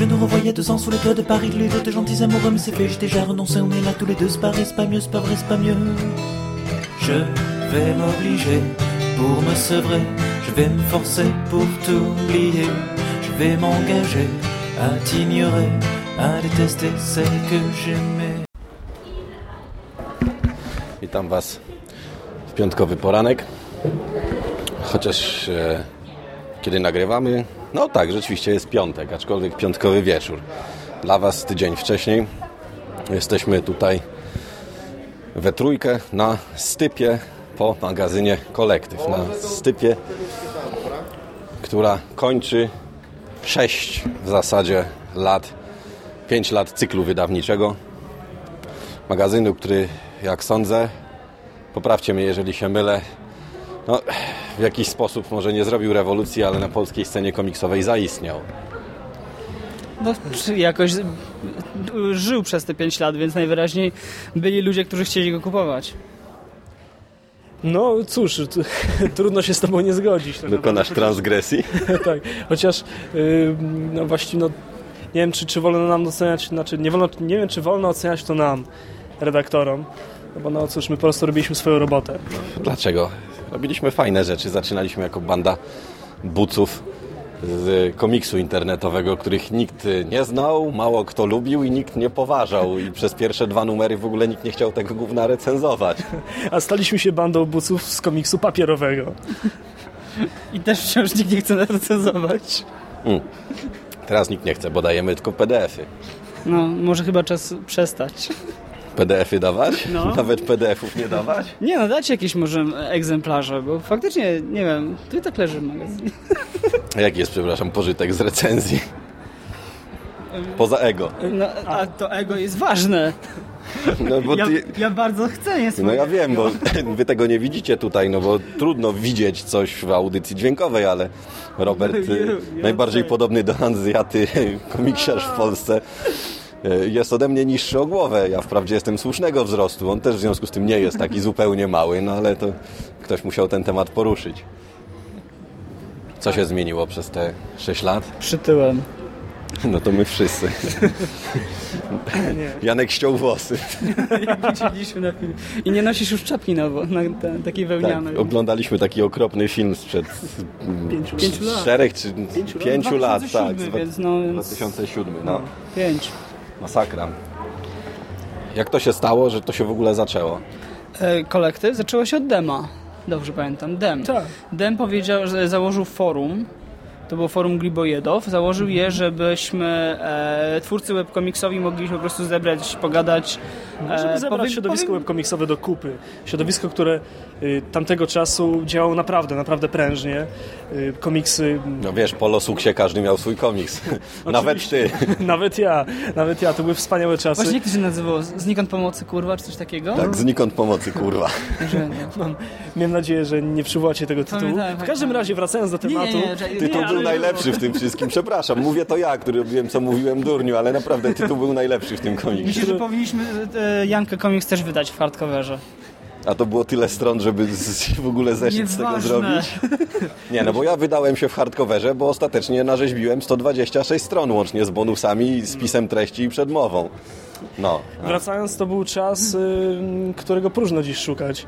Je nous revoyais deux ans sous les toits de Paris, les deux de gentils amoureux, mais c'est fait, j'ai déjà renoncé, on est là tous les deux, c'est pas vrai, c'est pas mieux, c'est pas vrai, c'est pas mieux. Je vais m'obliger pour me sevrer, je vais me forcer pour t'oublier, je vais m'engager à t'ignorer, à détester celle que j'aimais. Witam Was w piątkowy poranek. Chociaż e, kiedy nagrywamy, no tak, rzeczywiście jest piątek, aczkolwiek piątkowy wieczór. Dla Was tydzień wcześniej. Jesteśmy tutaj we trójkę na stypie po magazynie Kolektyw. Na stypie, która kończy 6 w zasadzie lat, 5 lat cyklu wydawniczego. Magazynu, który jak sądzę, poprawcie mnie jeżeli się mylę, no, w jakiś sposób może nie zrobił rewolucji, ale na polskiej scenie komiksowej zaistniał. No, jakoś żył przez te 5 lat, więc najwyraźniej byli ludzie, którzy chcieli go kupować. No cóż, trudno się z tobą nie zgodzić. tak Dokonasz naprawdę. transgresji? tak, chociaż yy, no właściwie no, nie wiem, czy, czy wolno nam oceniać, znaczy nie, wolno, nie wiem, czy wolno oceniać to nam, redaktorom, no bo no cóż, my po prostu robiliśmy swoją robotę. Dlaczego? Robiliśmy fajne rzeczy. Zaczynaliśmy jako banda buców z komiksu internetowego, których nikt nie znał, mało kto lubił i nikt nie poważał. I przez pierwsze dwa numery w ogóle nikt nie chciał tego gówna recenzować. A staliśmy się bandą buców z komiksu papierowego. I też wciąż nikt nie chce recenzować. Teraz nikt nie chce, bo dajemy tylko PDF-y. No, może chyba czas przestać. PDF-y dawać? No. Nawet PDF-ów nie dawać? Nie no, dajcie jakieś może egzemplarze, bo faktycznie, nie wiem, tu i tak leży. A Jaki jest, przepraszam, pożytek z recenzji? Poza ego. No, a to ego jest ważne. No, bo Ja, ty... ja bardzo chcę, nie no ja wiem, bo wy tego nie widzicie tutaj, no bo trudno widzieć coś w audycji dźwiękowej, ale Robert, No, y, ja- ja najbardziej podobny do Hanzjaty komiksiarz w Polsce, jest ode mnie niższy o głowę. Ja wprawdzie jestem słusznego wzrostu, on też w związku z tym nie jest taki zupełnie mały, no ale to ktoś musiał ten temat poruszyć. Co się zmieniło przez te 6 lat? Przytyłem. No to my wszyscy. Nie. Janek ściął włosy. Jak widzieliśmy na filmie. I nie nosisz już czapki na, na, na takiej Tak, wełnianej. oglądaliśmy taki okropny film sprzed Pięciu, Pięciu lat. czterech czy Pięciu lat? pięciu lat, tak. 2007, z więc no, więc 2007, no. pięć. Masakra. Jak to się stało, że to się w ogóle zaczęło? E, kolektyw zaczęło się od Dema. Dobrze pamiętam, Dem. Tak. Dem powiedział, że założył forum. To było forum Gribojedow. Założył je, żebyśmy e, twórcy webkomiksowi mogli się po prostu zebrać, pogadać. No, Żeby e, zebrać powiem- środowisko powiem- webkomiksowe do kupy. Środowisko, które y, tamtego czasu działało naprawdę, naprawdę prężnie. Y, komiksy, No wiesz, po Losuksie każdy miał swój komiks. Nawet ty. nawet ja, nawet ja, to były wspaniałe czasy. Właśnie jak to się nazywało? Znikąd pomocy, kurwa, czy coś takiego? Tak, znikąd pomocy, kurwa. Mam, miałem nadzieję, że nie przywołacie tego tytułu. W każdym razie, wracając do tematu, nie, nie, nie, był ale- najlepszy w tym wszystkim. Przepraszam, mówię to ja, który robiłem co mówiłem durniu, ale naprawdę tytuł był najlepszy w tym komiksie. Myślę, że powinniśmy e, Jankę Comics też wydać w hardcoverze. A to było tyle stron, żeby w ogóle zeszyt z tego zrobić. Nie, no bo ja wydałem się w hardcoverze, bo ostatecznie narzeźbiłem 126 stron łącznie z bonusami, z pisem treści i przedmową. No. wracając, to był czas, y, którego próżno dziś szukać.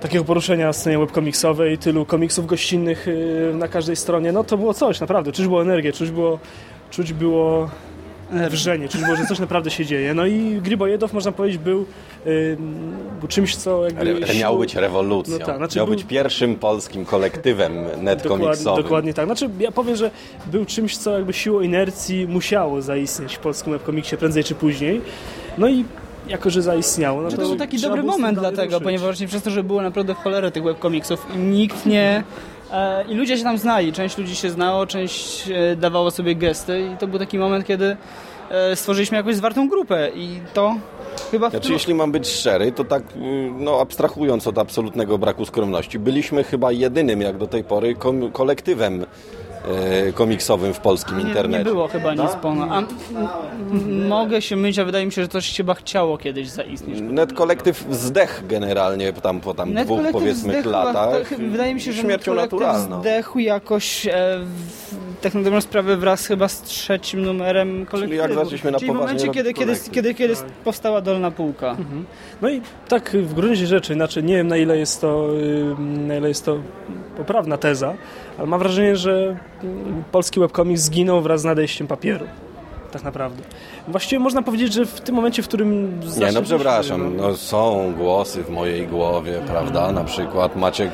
Takiego poruszenia w scenie webkomiksowej, tylu komiksów gościnnych y, na każdej stronie. No to było coś, naprawdę. Czuć było energię, czuć było, czuć było wrzenie, czuć było, że coś naprawdę się dzieje. No i Gribojedow, można powiedzieć, był, y, był czymś, co jakby... Siłą- miał być rewolucją. No tak, znaczy miał był- być pierwszym polskim kolektywem Dokładnie, netkomiksowym. dokładnie tak. Znaczy, ja powiem, że był czymś, co jakby siłą inercji musiało zaistnieć w polskim webkomiksie prędzej czy później. No i jako, że zaistniało, no To, to, to był taki dobry moment dlatego, ruszyć. ponieważ właśnie przez to, że było naprawdę w cholerę tych webkomiksów i nikt nie... E, I ludzie się tam znali, część ludzi się znało, część e, dawało sobie gesty i to był taki moment, kiedy e, stworzyliśmy jakąś zwartą grupę i to chyba... Znaczy, tym- jeśli mam być szczery, to tak, y, no abstrahując od absolutnego braku skromności, byliśmy chyba jedynym, jak do tej pory, kolektywem e, komiksowym w polskim nie, internecie. nie było chyba nic ponad. A, m- m- mogę się mylić, a wydaje mi się, że coś się chyba chciało kiedyś zaistnieć. Net kolektyw zdech generalnie tam, po tam Net dwóch powiedzmy zdechł, latach. wydaje mi się, że śmiercią Net kolektyw naturalną. zdechł jakoś e, w, tak na dobrą sprawę wraz chyba z trzecim numerem kolektywu. jak zaczęliśmy na Czyli w momencie, robić kiedy, kiedy, kiedy, kiedy powstała Dolna Półka. No i tak w gruncie rzeczy, znaczy nie wiem na ile jest to, na ile jest to poprawna teza, ale mam wrażenie, że polski webcomics zginął wraz z nadejściem papieru. Tak naprawdę. Właściwie można powiedzieć, że w tym momencie, w którym... Nie, no przepraszam, no, są głosy w mojej głowie, prawda? Na przykład Maciek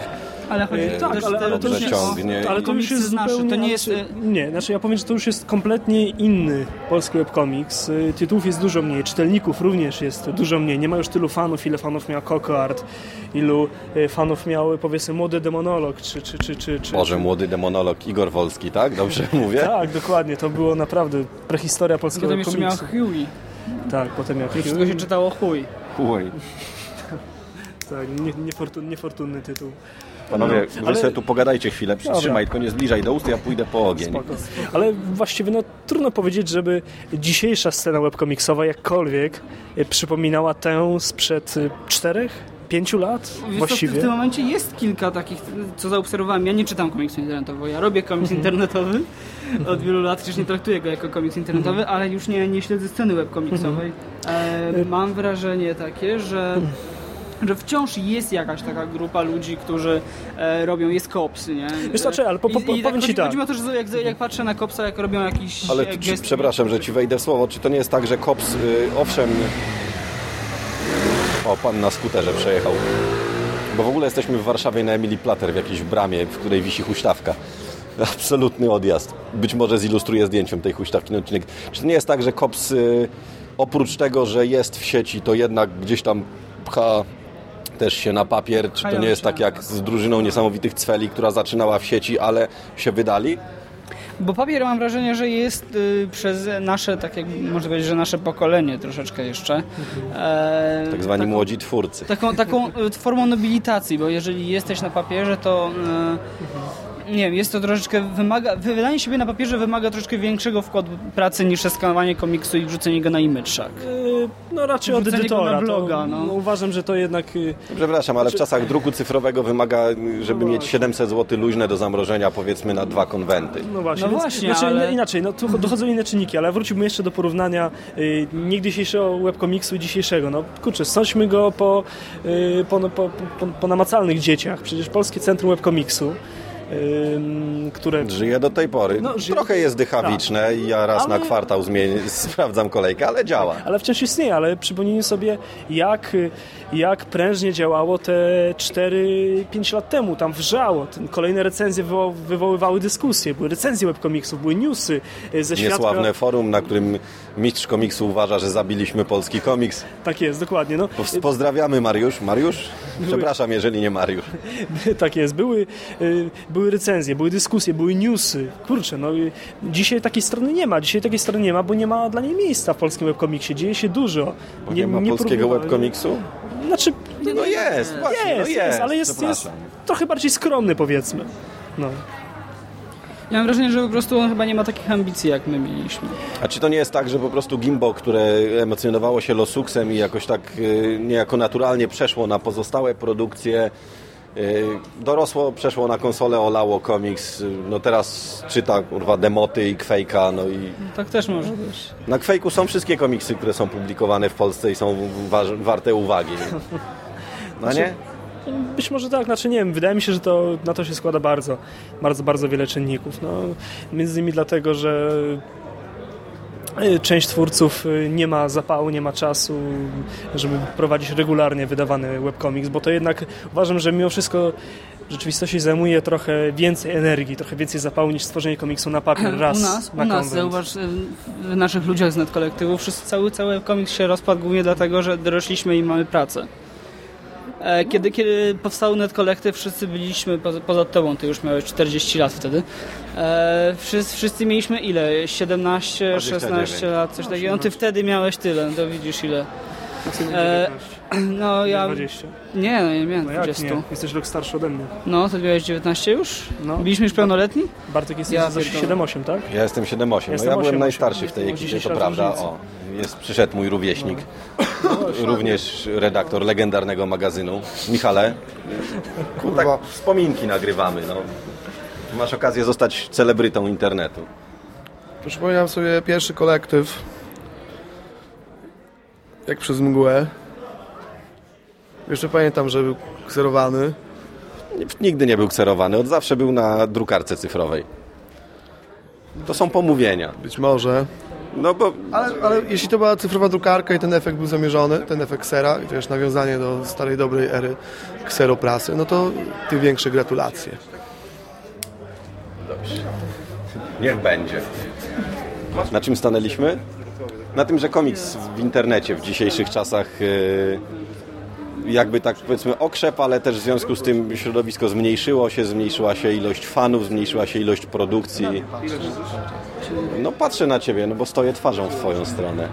Ale chodzi Yy, tak, ale, ale to już ciągnie. jest, Ale to już jest zupełnie... to nie jest... znaczy, Nie, znaczy ja powiem, że to już jest kompletnie inny polski webcomics. Y, Tytułów jest dużo mniej, czytelników również jest dużo mniej. Nie ma już tylu fanów, ile fanów miał Coco Art, ilu y, fanów miał powiedzmy Młody Demonolog, czy... czy, czy, czy, czy Boże, młody demonolog Igor Wolski, tak? Dobrze mówię? Tak, dokładnie. To było naprawdę prehistoria polskiego Potem jeszcze miał. Huey. Tak, potem miał I wszystko się czytało chuj. Chuj. Tak, nie, niefortun, niefortunny tytuł. Panowie, No, wy ale- sobie tu pogadajcie chwilę, przytrzymaj, tylko nie zbliżaj do ust, ja pójdę po ogień. Spoko. Ale właściwie no, trudno powiedzieć, żeby dzisiejsza scena webkomiksowa jakkolwiek e, przypominała tę sprzed e, czterech, pięciu lat Wiesz co, w, właściwie. w tym momencie jest kilka takich, co zaobserwowałem. Ja nie czytam komiksu internetowego, ja robię komiks Mhm. internetowy od wielu lat, przecież nie traktuję go jako komiks internetowy, Mhm. ale już nie, nie śledzę sceny webkomiksowej. E, mam wrażenie takie, że że wciąż jest jakaś taka grupa ludzi, którzy e, robią, jest kopsy, nie? Wiesz czekaj, ale po- po- I- i powiem ci chodzi, tak. Chodzi mi o to, że jak, jak patrzę na kopsa, jak robią jakiś Ale czy, gest... przepraszam, że ci wejdę w słowo, czy to nie jest tak, że kops, y, owszem... O, pan na skuterze przejechał. Bo w ogóle jesteśmy w Warszawie na Emilii Plater, w jakiejś bramie, w której wisi huśtawka. Absolutny odjazd. Być może zilustruję zdjęciem tej huśtawki na odcinek. Czy to nie jest tak, że kops y, oprócz tego, że jest w sieci, to jednak gdzieś tam pcha też się na papier? Czy to nie jest tak jak z drużyną niesamowitych cweli, która zaczynała w sieci, ale się wydali? Bo papier mam wrażenie, że jest y, przez nasze, tak jak można powiedzieć, że nasze pokolenie troszeczkę jeszcze. E, Tak zwani taką- młodzi twórcy. Taką, taką y, formą nobilitacji, bo jeżeli jesteś na papierze, to y, nie wiem, jest to troszeczkę wymaga, wydanie siebie na papierze wymaga troszeczkę większego wkładu pracy niż skanowanie komiksu i wrzucenie go na image. No raczej od edytora. bloga, to, no. no, uważam, że to jednak... y, Przepraszam, ale w czasach druku cyfrowego wymaga, żeby mieć 700 zł luźne do zamrożenia, powiedzmy, na dwa konwenty. No właśnie, No więc, właśnie, znaczy, ale- inaczej, no tu dochodzą inne czynniki, ale wróciłbym jeszcze do porównania y, niegdysiejszego webkomiksu i dzisiejszego. No kurczę, sądźmy go po, y, po, po, po, po namacalnych dzieciach. Przecież Polskie Centrum Webkomiksu, które... Żyje do tej pory. No, żyje- Trochę jest dychawiczne i ja raz Ale- na kwartał zmienię, sprawdzam kolejkę, ale działa. Ale wciąż istnieje, ale przypomnijmy sobie, jak, jak prężnie działało te 4-5 lat temu. Tam wrzało. Kolejne recenzje wywo- wywoływały dyskusje. Były recenzje webkomiksów, były newsy y, ze świata. Niesławne forum, na którym mistrz komiksu uważa, że zabiliśmy polski komiks. Tak jest, dokładnie. No. Po- Pozdrawiamy Mariusz. Mariusz? Przepraszam, jeżeli nie Mariusz. Tak jest, były, y, były recenzje, były dyskusje, były newsy. Kurczę, no dzisiaj takiej strony nie ma. Dzisiaj takiej strony nie ma, bo nie ma dla niej miejsca w polskim webkomiksie. Dzieje się dużo. Bo nie, ma polskiego próbowali- webkomiksu? Znaczy, No jest, właśnie, jest, no jest, jest, ale jest, jest trochę bardziej skromny powiedzmy. No. Ja mam wrażenie, że po prostu on chyba nie ma takich ambicji, jak my mieliśmy. A czy to nie jest tak, że po prostu Gimbo, które emocjonowało się Losuksem i jakoś tak y, niejako naturalnie przeszło na pozostałe produkcje, dorosło, przeszło na konsolę, olało komiks, y, no teraz czyta kurwa demoty i Quake'a, no i Tak też może być. na Quake'u są wszystkie komiksy, które są publikowane w Polsce i są wa warte uwagi. No nie? Być może tak, znaczy nie wiem, wydaje mi się, że to, na to się składa bardzo, bardzo, bardzo wiele czynników. No, między innymi dlatego, że y, część twórców y, nie ma zapału, nie ma czasu, żeby prowadzić regularnie wydawany webcomics, bo to jednak uważam, że mimo wszystko w rzeczywistości zajmuje trochę więcej energii, trochę więcej zapału niż stworzenie komiksu na papier raz u nas, na u nas zauważ, y, w naszych ludziach z netkolektywu wszyscy, cały, cały komiks się rozpadł głównie dlatego, że dorośliśmy i mamy pracę. E, Kiedy, kiedy powstał netkolektyw, wszyscy byliśmy, poza, poza tobą, ty już miałeś 40 lat wtedy, e, wszyscy, wszyscy mieliśmy ile? 17, 29. 16 lat, coś takiego. No ty wtedy miałeś tyle, to widzisz ile. E, 19, No ja... 20. Nie, no nie miałem No jak 20. nie? Jesteś rok starszy ode mnie. No, to miałeś 19 już? No. Byliśmy już pełnoletni? Bartek jesteś Ja za pierdolę. 7-8, tak? Ja jestem 7-8, no ja byłem 8-8. najstarszy w tej ekipie, 10 to prawda. O, jest, przyszedł mój rówieśnik, również redaktor legendarnego magazynu. Michale, kurwa, wspominki nagrywamy, no. Masz okazję zostać celebrytą internetu. Przypominam sobie pierwszy kolektyw, jak przez mgłę. Jeszcze pamiętam, że był kserowany. Nigdy nie był kserowany, od zawsze był na drukarce cyfrowej. To są pomówienia. Być może. No bo Ale, ale jeśli to była cyfrowa drukarka i ten efekt był zamierzony, ten efekt ksera, i to jest nawiązanie do starej dobrej ery kseroprasy, no to tym większe gratulacje. niech będzie. Na czym stanęliśmy? Na tym, że komiks w internecie w dzisiejszych czasach yy, jakby tak powiedzmy okrzep, ale też w związku z tym środowisko zmniejszyło się, zmniejszyła się ilość fanów, zmniejszyła się ilość produkcji. No patrzę na ciebie, no bo stoję twarzą w twoją stronę.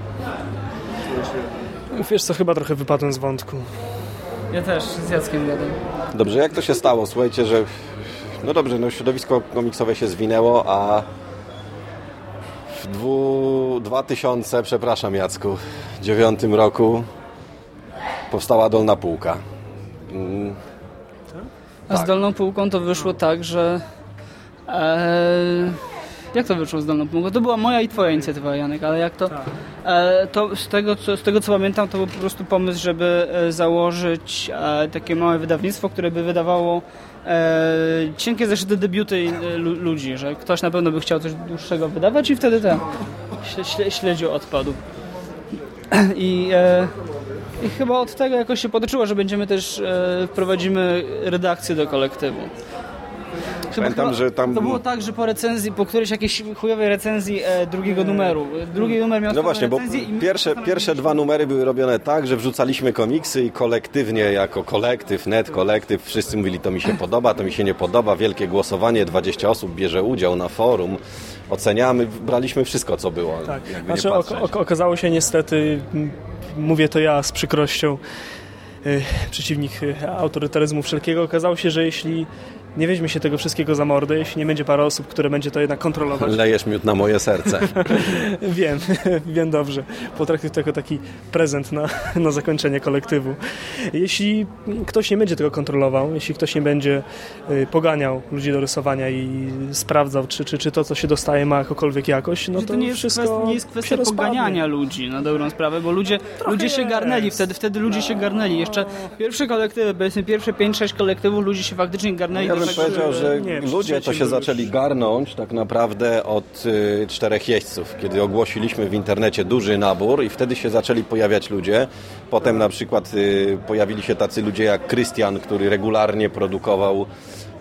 Wiesz co, chyba trochę wypadłem z wątku. Ja też z Jackiem gadam. Dobrze, jak to się stało? Słuchajcie, że no dobrze, no środowisko komiksowe się zwinęło, a w dwu, 2000, przepraszam Jacku, dziewiątym roku powstała Dolna Półka. Mm, A z dolną półką to wyszło tak, że... E, jak to wyszło z dolną półką? To była moja i twoja inicjatywa, Janek, ale jak to... E, to z tego, co, z tego co pamiętam, to był po prostu pomysł, żeby e, założyć e, takie małe wydawnictwo, które by wydawało e, cienkie zeszyty debiuty e, lu, ludzi, że ktoś na pewno by chciał coś dłuższego wydawać i wtedy ten śle, śle, śledziu odpadł. I, e, I chyba od tego jakoś się potoczyło, że będziemy też e, wprowadzimy redakcję do kolektywu. Pamiętam, chyba że tam- To było tak, że po recenzji, po którejś jakiejś chujowej recenzji e, drugiego numeru. Drugi numer miał No właśnie, bo pierwsze, pierwsze dwa numery były robione tak, że wrzucaliśmy komiksy i kolektywnie, jako kolektyw, net, kolektyw, wszyscy mówili, to mi się podoba, to mi się nie podoba, wielkie głosowanie, 20 osób bierze udział na forum, oceniamy, braliśmy wszystko, co było. Tak, znaczy ok- okazało się niestety, mówię to ja z przykrością, y, przeciwnik y, autorytaryzmu wszelkiego, okazało się, że jeśli nie weźmie się tego wszystkiego za mordę, jeśli nie będzie parę osób, które będzie to jednak kontrolować, Lejesz miód na moje serce. wiem, wiem dobrze, potraktuj to jako taki prezent na, na zakończenie kolektywu. Jeśli ktoś nie będzie tego kontrolował, jeśli ktoś nie będzie y, poganiał ludzi do rysowania i sprawdzał, czy, czy, czy to, co się dostaje, ma jakąkolwiek jakość, no to, to nie jest, wszystko kwestia, nie jest kwestia poganiania ludzi na dobrą sprawę, bo ludzie, ludzie się jest. garnęli, wtedy, wtedy ludzie się garnęli. Jeszcze pierwsze kolektywy, powiedzmy pierwsze 5-6 kolektywów, ludzie się faktycznie garnęli. Ja do bym tego, powiedział, że nie, ludzie to się zaczęli garnąć tak naprawdę od y, czterech jeźdźców, kiedy ogłosiliśmy w internecie duży nabór i wtedy się zaczęli pojawiać ludzie. Potem na przykład y, pojawili się tacy ludzie jak Krystian, który regularnie produkował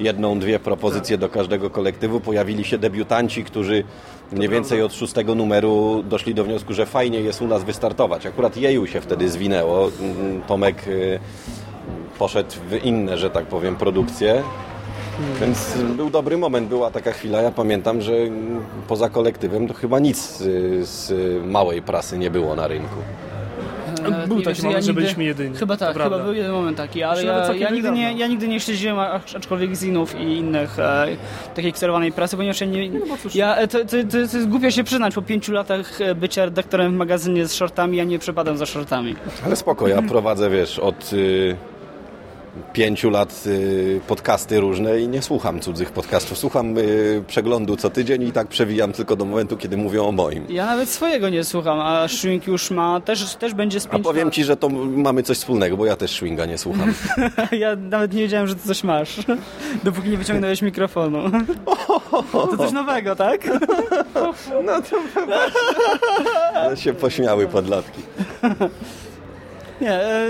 jedną, dwie propozycje do każdego kolektywu. Pojawili się debiutanci, którzy mniej więcej od szóstego numeru doszli do wniosku, że fajnie jest u nas wystartować. Akurat Jeju się wtedy zwinęło. Mm, Tomek y, poszedł w inne, że tak powiem, produkcje. Więc był dobry moment, była taka chwila, ja pamiętam, że poza kolektywem to chyba nic y, z małej prasy nie było na rynku. E, Był taki wiesz, moment, że nigdy- byliśmy jedyni. Chyba tak, chyba prawda. był jeden moment taki, ale ja, ja, nigdy nie, ja nigdy nie śledziłem acz- aczkolwiek zinów i innych e, takiej kserowanej prasy, ponieważ ja nie... ja, e, to, to, to, to jest głupio się przyznać, po pięciu latach e, bycia redaktorem w magazynie z shortami, ja nie przepadam za shortami. Ale spoko, ja prowadzę, wiesz, od y, pięciu lat y, podcasty różne i nie słucham cudzych podcastów. Słucham y, przeglądu co tydzień i tak przewijam tylko do momentu, kiedy mówią o moim. Ja nawet swojego nie słucham, a Shrink już ma, też, też będzie z A powiem lat. Ci, że to mamy coś wspólnego, bo ja też Schwinga nie słucham. Ja nawet nie wiedziałem, że ty coś masz, dopóki nie wyciągnąłeś mikrofonu. To coś nowego, tak? Ale się pośmiały podlatki. Nie, e,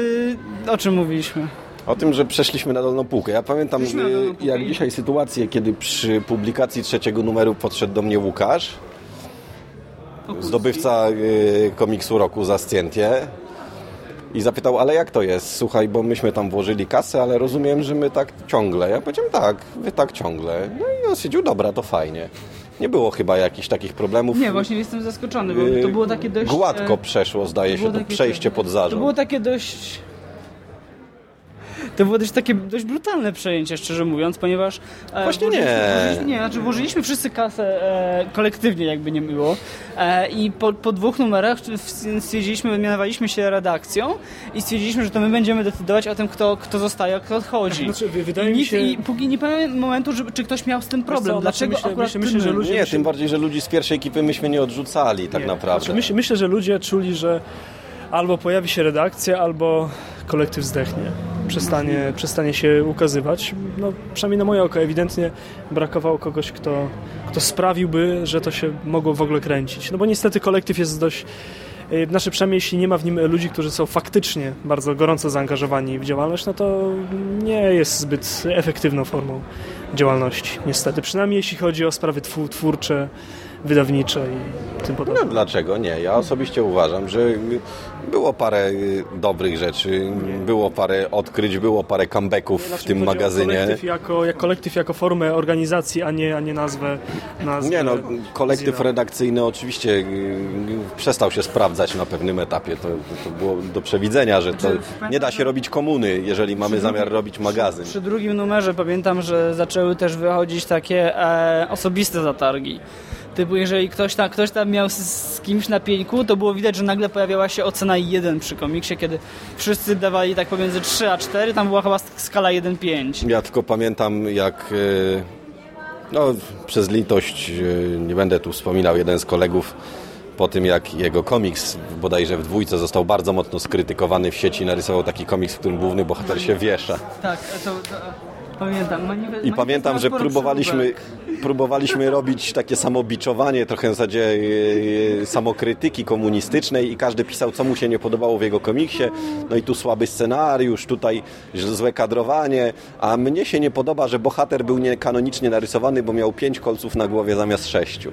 o czym mówiliśmy? O tym, że przeszliśmy na dolną półkę. Ja pamiętam y, półkę jak i- dzisiaj sytuację, kiedy przy publikacji trzeciego numeru podszedł do mnie Łukasz, zdobywca y, komiksu roku za Scjentię i zapytał, ale jak to jest? Słuchaj, bo myśmy tam włożyli kasę, ale rozumiem, że my tak ciągle. Ja powiedziałem, tak, wy tak ciągle. No i on stwierdził, dobra, to fajnie. Nie było chyba jakichś takich problemów. Nie, właśnie jestem zaskoczony, bo Y, to było takie dość... Gładko e, przeszło, zdaje to się, to przejście pod To zarząd. było takie dość... to było dość takie dość brutalne przejęcie, szczerze mówiąc, ponieważ... e, Właśnie nie. włożyliśmy- Nie, znaczy włożyliśmy wszyscy kasę e, kolektywnie, jakby nie było. E, I po, po dwóch numerach stwierdziliśmy, mianowaliśmy się redakcją i stwierdziliśmy, że to my będziemy decydować o tym, kto, kto zostaje, a kto odchodzi. Znaczy, wy- wydaje mi się- I póki nie pamiętam momentu, że, czy ktoś miał z tym problem. co, Dlaczego znaczy myślę- akurat myślę- myślę, że ludzie- Nie, tym bardziej, że ludzi z pierwszej ekipy myśmy nie odrzucali tak Nie. naprawdę. Znaczy, myślę, że ludzie czuli, że albo pojawi się redakcja, albo kolektyw zdechnie. Przestanie, przestanie się ukazywać. No, przynajmniej na moje oko ewidentnie brakowało kogoś, kto, kto sprawiłby, że to się mogło w ogóle kręcić. No bo niestety kolektyw jest dość... y, Znaczy przynajmniej jeśli nie ma w nim ludzi, którzy są faktycznie bardzo gorąco zaangażowani w działalność, no to nie jest zbyt efektywną formą działalności, niestety. Przynajmniej jeśli chodzi o sprawy twórcze, wydawnicze i tym podobne. No dlaczego nie? Ja osobiście uważam, że było parę y, dobrych rzeczy, było parę odkryć, było parę comebacków w Znaczy, tym magazynie. Kolektyw jako, jak kolektyw jako formę organizacji, a nie, a nie nazwę, nazwę. Nie no, kolektyw redakcyjny oczywiście y, przestał się sprawdzać na pewnym etapie. To, to było do przewidzenia, że to nie da się robić komuny, jeżeli mamy zamiar robić magazyn. Przy drugim numerze pamiętam, że zaczęły też wychodzić takie e, osobiste zatargi. Typu, jeżeli ktoś tam, ktoś tam miał z, z kimś na pieńku, to było widać, że nagle pojawiała się ocena 1 przy komiksie, kiedy wszyscy dawali tak pomiędzy 3 a 4, tam była chyba skala 1-5. Ja tylko pamiętam, jak y, no, przez litość, y, nie będę tu wspominał, jeden z kolegów po tym, jak jego komiks bodajże w dwójce został bardzo mocno skrytykowany w sieci, narysował taki komiks, w którym główny bohater się wiesza. Tak, to, to pamiętam. I pamiętam, że próbowaliśmy, próbowaliśmy robić takie samobiczowanie, trochę w zasadzie e, samokrytyki komunistycznej i każdy pisał, co mu się nie podobało w jego komiksie. No i tu słaby scenariusz, tutaj złe kadrowanie, a mnie się nie podoba, że bohater był niekanonicznie narysowany, bo miał pięć kolców na głowie zamiast sześciu.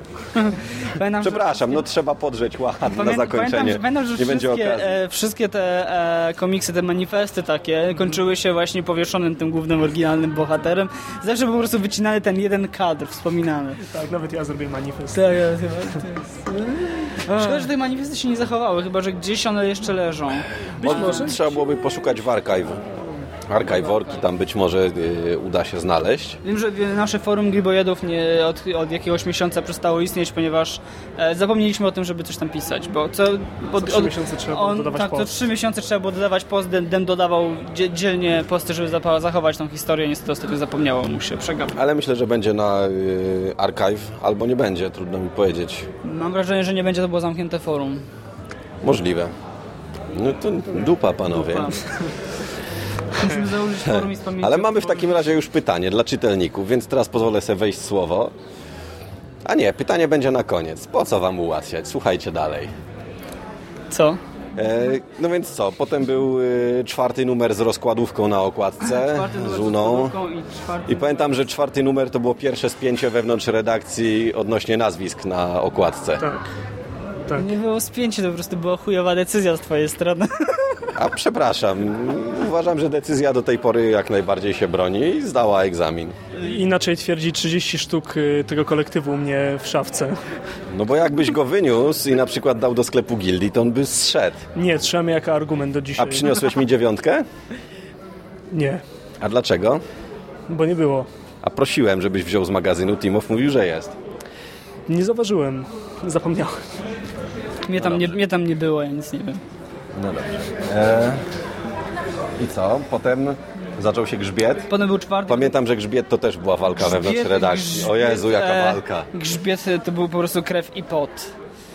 Pamiętam, że- Przepraszam, no trzeba podrzeć ład na Pamię- Pamiętam, zakończenie. że, pamiętam, że Nie będzie wszystkie, okazji. e, wszystkie te e, komiksy, te manifesty takie kończyły się właśnie powieszonym tym głównym, oryginalnym bohaterem. Zawsze po prostu wycinany ten jeden kadr, wspominany. Tak, nawet ja zrobię manifest. Tak, ja chyba. Szkoda, że te manifesty się nie zachowały, chyba że gdzieś one jeszcze leżą. Być może trzeba byłoby poszukać w archive. Archiworki tam być może y, uda się znaleźć. Wiem, że nasze forum Gribojedów nie, od, od jakiegoś miesiąca przestało istnieć, ponieważ e, zapomnieliśmy o tym, żeby coś tam pisać, bo co... Pod, trzy miesiące trzeba było dodawać Tak, co post. trzy miesiące trzeba było dodawać post, Den, Den dodawał dzie, dzielnie posty, żeby zapa- zachować tą historię, niestety ostatnio zapomniało mu się, przegapił. Ale myślę, że będzie na y, archive, albo nie będzie, trudno mi powiedzieć. Mam wrażenie, że nie będzie to było zamknięte forum. Możliwe. No to dupa, panowie. Dupa. Musimy założyć forum i pamięci. Ale mamy w takim razie już pytanie dla czytelników, więc teraz pozwolę sobie wejść słowo. A nie, pytanie będzie na koniec. Po co wam ułatwiać? Słuchajcie dalej. Co? E, no więc co, potem był y, czwarty numer z rozkładówką na okładce, z Uną. i czwarty I pamiętam, że czwarty numer to było pierwsze spięcie wewnątrz redakcji odnośnie nazwisk na okładce. Tak. Tak. Nie było spięcie, to po prostu była chujowa decyzja z twojej strony. A przepraszam, uważam, że decyzja do tej pory jak najbardziej się broni i zdała egzamin. Inaczej twierdzi 30 sztuk y, tego kolektywu u mnie w szafce. No bo jakbyś go wyniósł i na przykład dał do sklepu gildii, to on by zszedł. Nie, trzymamy jako argument do A dzisiaj. przyniosłeś mi dziewiątkę? Nie, A dlaczego? bo nie było. A prosiłem, żebyś wziął z magazynu Timow, mówił, że jest. Nie zauważyłem. Zapomniałem. Mnie tam, nie, mnie tam nie było, ja nic nie wiem. No dobrze. E... I co? Potem zaczął się grzbiet. Potem był czwarty. Pamiętam, że grzbiet to też była walka wewnątrz redakcji. O Jezu, jaka e, walka. Grzbiet to był po prostu krew i pot.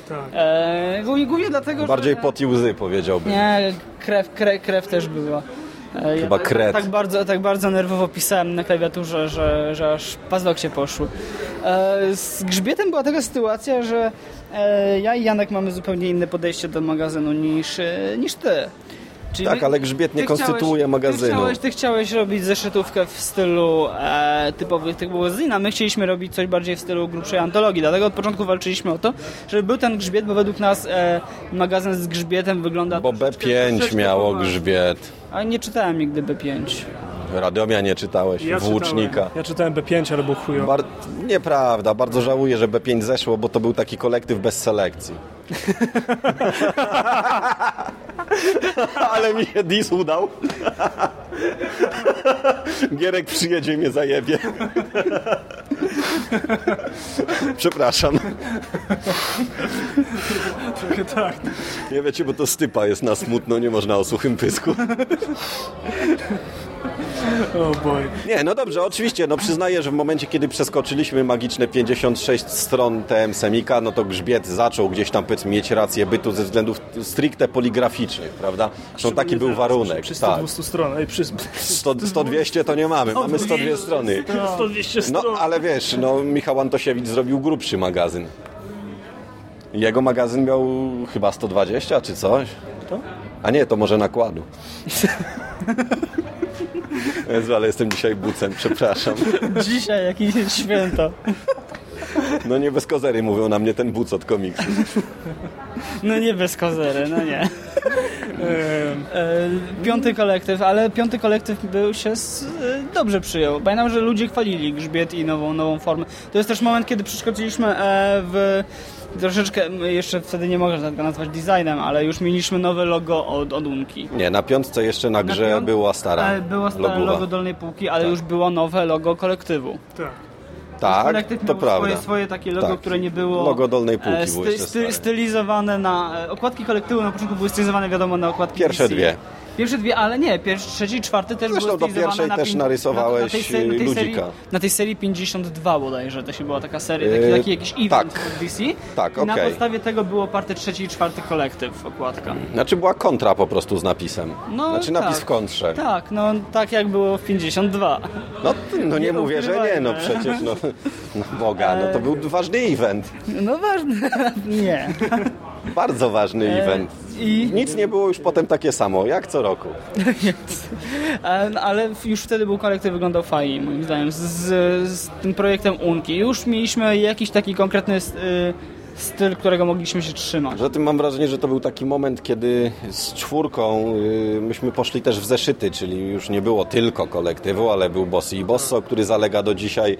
Tak. E, głównie, głównie dlatego, Bardziej że... pot i łzy powiedziałbym. Nie, krew, krew, krew też była. E, Chyba tak, kret. Tak bardzo, tak bardzo nerwowo pisałem na klawiaturze, że, że aż paznokcie poszły. E, z grzbietem była taka sytuacja, że ja i Janek mamy zupełnie inne podejście do magazynu niż, e, niż ty. Czyli Tak, ale grzbiet nie ty konstytuuje chciałeś- magazynu. Ty chciałeś, ty chciałeś robić zeszytówkę w stylu e, typowych typowych zina. My chcieliśmy robić coś bardziej w stylu grubszej antologii. Dlatego od początku walczyliśmy o to, żeby był ten grzbiet, bo według nas e, magazyn z grzbietem wygląda Bo troszeczkę- B5 troszeczkę miało grzbiet. A nie czytałem nigdy B5. Radomia nie czytałeś, Ja włócznika. Czytałem, ja czytałem B5, ale był chujowy. Bar- nieprawda, bardzo żałuję, że B5 zeszło, bo to był taki kolektyw bez selekcji. Ale mi się dis udał. Gierek przyjedzie i mnie zajebie. Przepraszam. Trochę tak. Nie wiecie, bo to stypa jest na smutno, nie można o suchym pysku. O boj. Nie, no dobrze, oczywiście, no przyznaję, że w momencie, kiedy przeskoczyliśmy magiczne 56 stron TM Semika, no to grzbiet zaczął gdzieś tam powiedzmy mieć rację bytu ze względów stricte poligraficznych, prawda? Zresztą taki był warunek. Przy Tak. 100-200 stronach. Ej, przy 100, 100-200 to nie mamy, mamy 102 strony. 100-200 No, stron. ale wiesz, no Michał Antosiewicz zrobił grubszy magazyn. Jego magazyn miał chyba 120 czy coś. Kto? A nie, to może nakładu. Jezu, ale jestem dzisiaj bucem, przepraszam. Dzisiaj jakieś święto. No nie bez kozery mówią na mnie ten buc od komiksu. No nie bez kozery, no nie. E, Piąty kolektyw, ale piąty kolektyw był się e, dobrze przyjął. Pamiętam, że ludzie chwalili grzbiet i nową, nową formę. To jest też moment, kiedy przeskoczyliśmy e, w troszeczkę, jeszcze wtedy nie mogę tego nazwać designem, ale już mieliśmy nowe logo od, od Unki. Nie, na piątce jeszcze na grze piąt- była stara. E, Było stare logowa. logo dolnej półki, ale już było nowe logo kolektywu. tak. Tak, Kolektyw to miał prawda. swoje, swoje takie logo, Tak. które nie było Logo dolnej półki e, było sty, stare. stylizowane na... e, Okładki kolektywu na początku były stylizowane wiadomo na okładki Pierwsze DC. dwie. Pierwsze dwie, ale nie, pierwszy, trzeci, czwarty też Zresztą były do pierwszej na też pin- narysowałeś na, tej serii, na tej serii, ludzika. na tej serii 52 bodajże, to się była taka seria, taki, Yy, taki jakiś event tak. od DC. Tak, I na podstawie tego było oparty trzeci i czwarty kolektyw, okładka. Znaczy była kontra po prostu z napisem. No, znaczy napis tak. w kontrze. Tak, no tak jak było w 52. No, no nie, Nie mówię, że nie, no przecież no, no Boga, no to był ważny event. No ważne, nie. Bardzo ważny E, event. I Nic nie było już potem takie samo, jak co roku. Ale już wtedy był kolektyw wyglądał fajnie, moim zdaniem, z, z, tym projektem Unki. Już mieliśmy jakiś taki konkretny y, styl, którego mogliśmy się trzymać. Poza tym mam wrażenie, że to był taki moment, kiedy z czwórką y, myśmy poszli też w zeszyty, czyli już nie było tylko kolektywu, ale był Bossy i Bosso, który zalega do dzisiaj.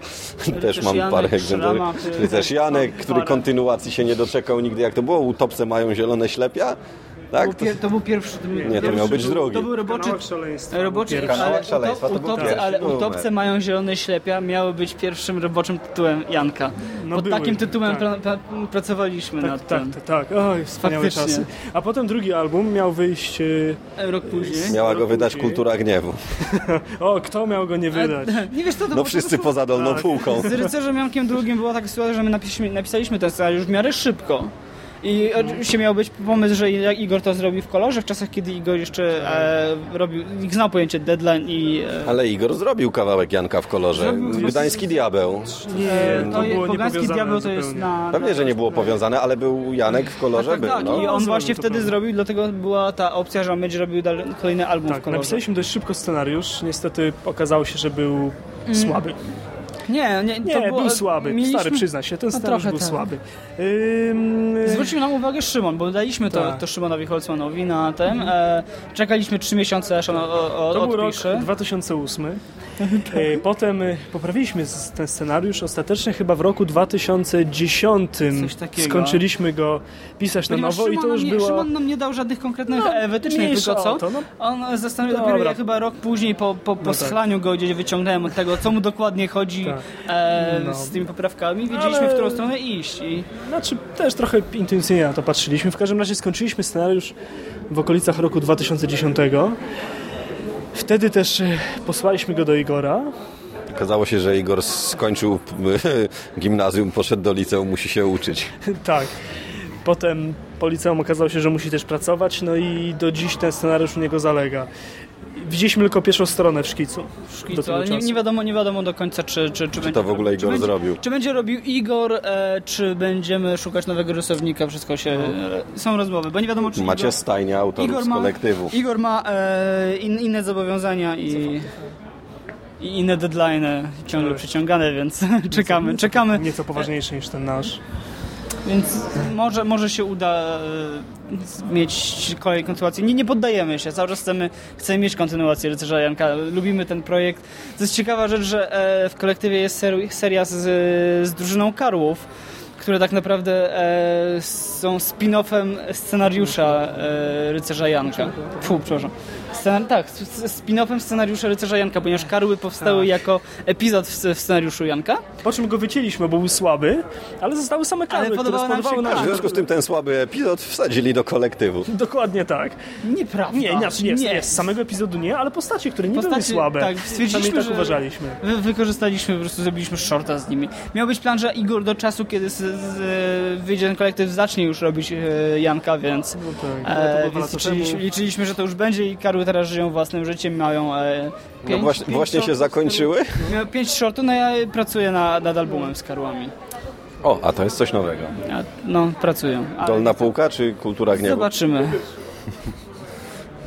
też mam Janek, parę egzemplarzy. Czy też też Janek, który kontynuacji się nie doczekał nigdy. Jak to było? Utopce mają zielone ślepia? Tak? Był pier, to był pierwszy. To, był Nie, to pierwszy, miał być drugi. To był roboczy. Roboczy, Kanałach szaleństwa to utopce, ale utopce mają zielone ślepia miały być pierwszym roboczym tytułem Janka. No Pod były, takim tytułem tak. pra, pra, pracowaliśmy Tak, nad tak, tym. tak, tak. Oj, wspaniałe Faktycznie. czasy. A potem drugi album miał wyjść... e, Rok później. Miała go wydać później. Kultura Gniewu. O, kto miał go nie wydać? Nie wiesz co, to No było wszyscy poza dolną Tak. półką. Z rycerzem Jankiem drugim była taka sytuacja, że my napisaliśmy, napisaliśmy ten scenariusz w miarę szybko. I oczywiście miał być pomysł, że Igor to zrobi w kolorze, w czasach kiedy Igor jeszcze e, robił, znał pojęcie deadline i... E, Ale Igor zrobił kawałek Janka w kolorze. Zrobił- Gdański Diabeł. Nie, e, to było Pogański diabeł to jest na... Pewnie, że nie było powiązane, ale był Janek w kolorze. Tak, był, tak, no. i on zrobił, właśnie to wtedy prawda. zrobił, dlatego była ta opcja, że on będzie robił dalej, kolejny album w Tak, kolorze. napisaliśmy dość szybko scenariusz. Niestety okazało się, że był słaby. Nie, nie, Nie, było, był słaby. mieliśmy- Stary, przyzna się, ten No trochę był tak. słaby. Ym, Zwrócił nam uwagę Szymon, bo daliśmy to, Tak. to Szymonowi Holzmanowi na tym. E, czekaliśmy trzy miesiące, aż on o, o, To był rok odpisze. 2008. E, Potem e, poprawiliśmy ten scenariusz. Ostatecznie chyba w roku 2010 Coś takiego. skończyliśmy go pisać na nowo i Szymon to już nie, była... Szymon nam nie dał żadnych konkretnych No, e, wytycznych, mniejsza tylko co? to, no. On zastanowił Dobra. dopiero ja chyba rok później po, po, po tak. schlaniu go gdzieś wyciągnąłem od tego, co mu dokładnie chodzi Tak. e, No. z tymi poprawkami. Wiedzieliśmy, Ale- w którą stronę iść. I Znaczy, też trochę intuicyjnie na to patrzyliśmy. W każdym razie skończyliśmy scenariusz w okolicach roku 2010. Wtedy też e, posłaliśmy go do Igora. Okazało się, że Igor skończył gimnazjum, poszedł do liceum, musi się uczyć. tak. Potem po liceum okazało się, że musi też pracować, no i do dziś ten scenariusz u niego zalega. Widzieliśmy tylko pierwszą stronę w szkicu. do szkicu, ale nie, nie, wiadomo, nie wiadomo do końca, czy, czy, czy, Czy to w ogóle czy Igor będzie, zrobił? Czy będzie robił Igor, e, czy będziemy szukać nowego rysownika, wszystko się... E, są rozmowy, bo nie wiadomo, czy Macie Igor, stajnie autorów Igor z ma, kolektywu. Igor ma e, in, inne zobowiązania i, i inne deadline'y ciągle Tak. przyciągane, więc czekamy, czekamy. Nieco poważniejszy niż ten nasz. Więc może, może się uda e, mieć kolejną kontynuację. Nie, nie poddajemy się, cały czas chcemy, chcemy mieć kontynuację Rycerza Janka. Lubimy ten projekt. To jest ciekawa rzecz, że e, w kolektywie jest ser, seria z, z drużyną Karłów, które tak naprawdę e, są spin-offem scenariusza Rycerza Janka. Fu, przepraszam. Scen tak, spin-offem scenariusza Rycerza Janka, ponieważ Karły powstały Tak. jako epizod w, w scenariuszu Janka. Po czym go wycięliśmy, bo był słaby, ale zostały same karły, które podobała nam się W związku z tym ten słaby epizod wsadzili do kolektywu. Dokładnie tak. Nieprawda. Nie, znaczy nie, nie, z samego epizodu nie, ale postacie, które nie były Postacie, słabe. tak, stwierdziliśmy, tak że- uważaliśmy. Wy, wykorzystaliśmy, po prostu zrobiliśmy shorta z nimi. Miał być plan, że Igor do czasu, kiedy z, z, wyjdzie ten kolektyw, zacznie już robić e, Janka, więc, tak, ale to e, więc liczyliśmy, liczyliśmy, że to już będzie i Karły teraz żyją własnym życiem, mają e, No pięć, właśnie, pięć właśnie się zakończyły. Miał pięć shortów, no ja pracuję na, nad albumem z Karłami. O, a to jest coś nowego. No, pracuję. ale Dolna półka czy kultura gniewu? Zobaczymy.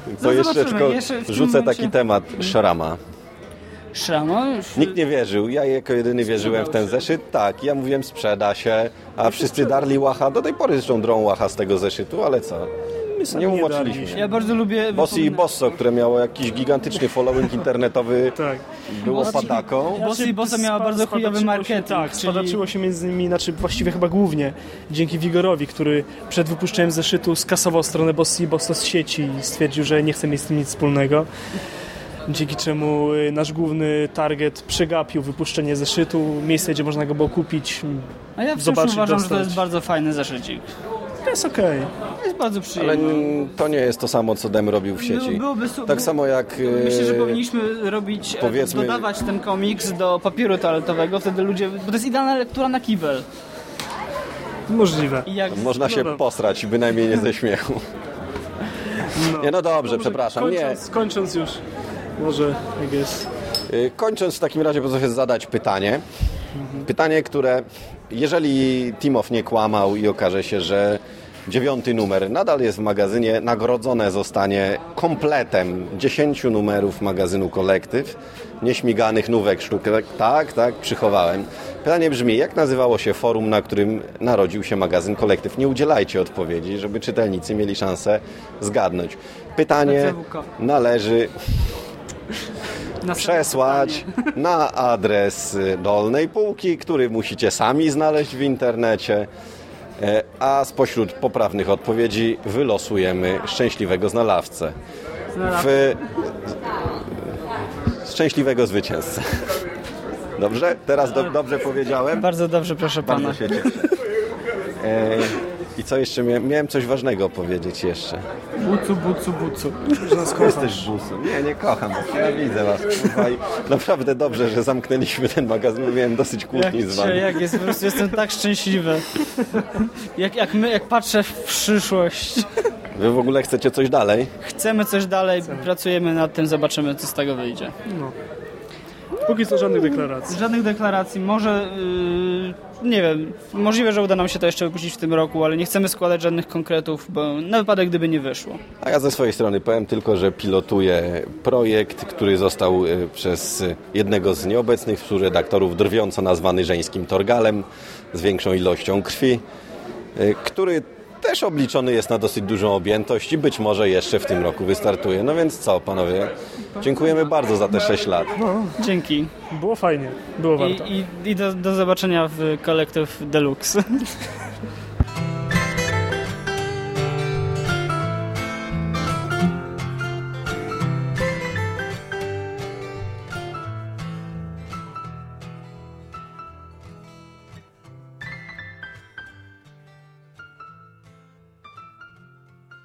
To no jeszcze tylko rzucę momencie- taki temat szrama. Szramo, już... Nikt nie wierzył, ja jako jedyny wierzyłem w ten zeszyt. Tak, ja mówiłem sprzeda się, a wszyscy darli łacha. Do tej pory zresztą drą łacha z tego zeszytu, ale co? My sami Nie nie umoczyliśmy daliśmy. Ja bardzo lubię... Bossy i Bosso, które miało jakiś gigantyczny following internetowy, Tak. było padaką. Bossy i Bossa miała Spa- bardzo chujowy marketing, Się, tak, czyli- spadaczyło się między nimi, znaczy właściwie chyba głównie dzięki Wigorowi, który przed wypuszczeniem zeszytu skasował stronę Bossy i Bossa z sieci i stwierdził, że nie chce mieć z tym nic wspólnego. Dzięki czemu y, nasz główny target przegapił wypuszczenie zeszytu, miejsce, gdzie można go było kupić. A ja wciąż zobaczyć, uważam, że to dostać. jest bardzo fajny zeszycik. To jest okej. To jest bardzo Ale przyjemny. n- to nie jest to samo, co Dem robił w sieci. Byłoby su- Tak samo jak... Myślę, że e, powinniśmy robić, e, powiedzmy- dodawać ten komiks do papieru toaletowego, wtedy ludzie, bo to jest idealna lektura na kibel. Możliwe. I jak Można się Dobra. posrać, bynajmniej nie ze śmiechu. Nie, no dobrze, przepraszam. Nie. Kończąc, kończąc już, może, jak jest. Y, Kończąc w takim razie pozwolę zadać pytanie. Pytanie, które jeżeli Timow nie kłamał i okaże się, że dziewiąty numer nadal jest w magazynie, nagrodzone zostanie kompletem 10 numerów magazynu Kolektyw, nieśmiganych nówek sztukę. Tak, tak, przychowałem. Pytanie brzmi, jak nazywało się forum, na którym narodził się magazyn Kolektyw? Nie udzielajcie odpowiedzi, żeby czytelnicy mieli szansę zgadnąć. Pytanie należy na przesłać na adres dolnej półki, który musicie sami znaleźć w internecie. E, A spośród poprawnych odpowiedzi wylosujemy szczęśliwego znalazcę. W... Szczęśliwego zwycięzcę. Dobrze? Teraz do, dobrze powiedziałem? Bardzo dobrze, proszę pana. Bardzo się cieszę. E, I co jeszcze? Miałem, miałem coś ważnego powiedzieć jeszcze. Bucu, bucu, bucu. Jesteś busem. Nie, nie kocham was. Nienawidzę was. Kurwa. I naprawdę dobrze, że zamknęliśmy ten magazyn. bo Miałem dosyć Jak, kłótni z wami. jak jest, po prostu jestem tak szczęśliwy. Jak, jak, my, jak patrzę w przyszłość. Wy w ogóle chcecie coś dalej? Chcemy coś dalej, pracujemy nad tym, zobaczymy, co z tego wyjdzie. Póki co żadnych deklaracji. Żadnych deklaracji, może, yy, nie wiem, możliwe, że uda nam się to jeszcze wypuścić w tym roku, ale nie chcemy składać żadnych konkretów, bo na wypadek, gdyby nie wyszło. A ja ze swojej strony powiem tylko, że pilotuję projekt, który został e, przez jednego z nieobecnych współredaktorów drwiąco nazwany żeńskim torgalem z większą ilością krwi, e, który też obliczony jest na dosyć dużą objętość i być może jeszcze w tym roku wystartuje. No więc co, panowie? Dziękujemy bardzo za te 6 lat. Dzięki. Było fajnie, było warto. I, i, i do, do zobaczenia w kolektyw Deluxe.